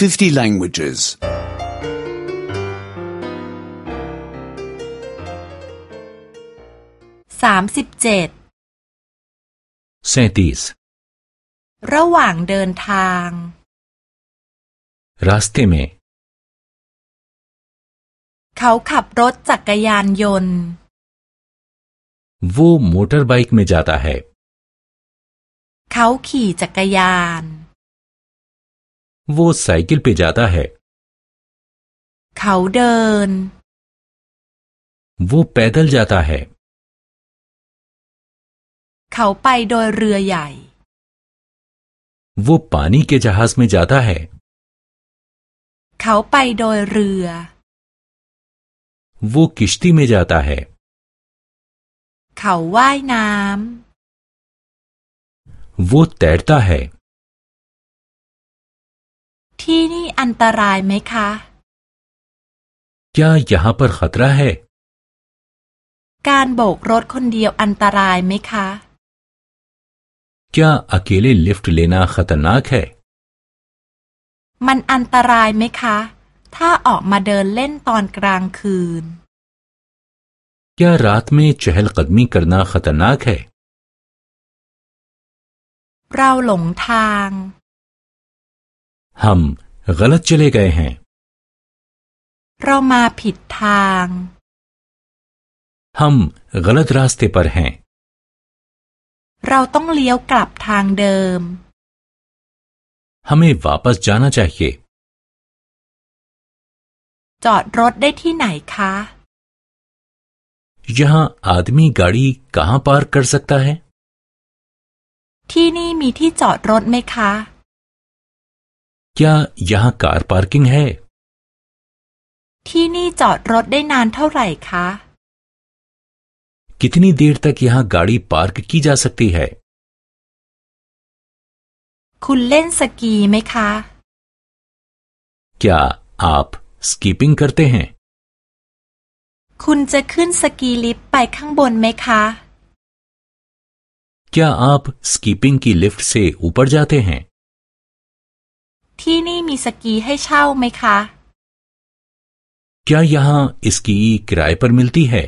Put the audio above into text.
50 languages. สามสิบเจ็ด सैतीस ระหว่างเดินทาง रास्ते में เขาขับรถจักรยานยนต์ वो मोटर बाइक में जाता है เขาขี่จักรยาน वो साइकिल पे जाता है เขาเดิน वो पैदल जाता है เขาไปโดยเรือใหญ่ वो पानी के जहाज में जाता है เขาไปโดยเรือ वो किश्ती में जाता है เขาว่ายน้ वो तैरता है ำ ที่นี่อันตรายไหมคะ क्या यहाँ पर खतरा है การโบกรถคนเดียวอันตรายไหมคะ क्या अकेले लिफ्ट लेना खतरनाक है มันอันตรายไหมคะ ถ้าออกมาเดินเล่นตอนกลางคืน क्या रात में चहलकदमी करना खतरनाक है เราหลงทาง हम गलत चले गए हैं เรามาผิดทาง हम गलत रास्ते पर हैं เราต้องเลี้ยวกลับทางเดิม हमें वापस जाना चाहिए จอดรถได้ที่ไหนคะ यहाँ आदमी गाड़ी कहाँ पार्क कर सकता है ที่นี่มีที่จอดรถไหมคะ क्या यहाँ कार पार्किंग है ที่นี่จอดรถได้นานเท่าไหร่คะ कितनी देर तक यहाँ गाड़ी पार्क की जा सकती है คุณเล่นสกีไหมคะ क्या आप स्कीपिंग करते हैं คุณจะขึ้นสกีลิฟต์ไปข้างบนไหมคะ क्या आप स्कीपिंग की लिफ्ट से ऊपर जाते हैं ที่นี่มีสกีให้เช่าไหมคะ क्या यहाँ इसकी किराए पर मिलती है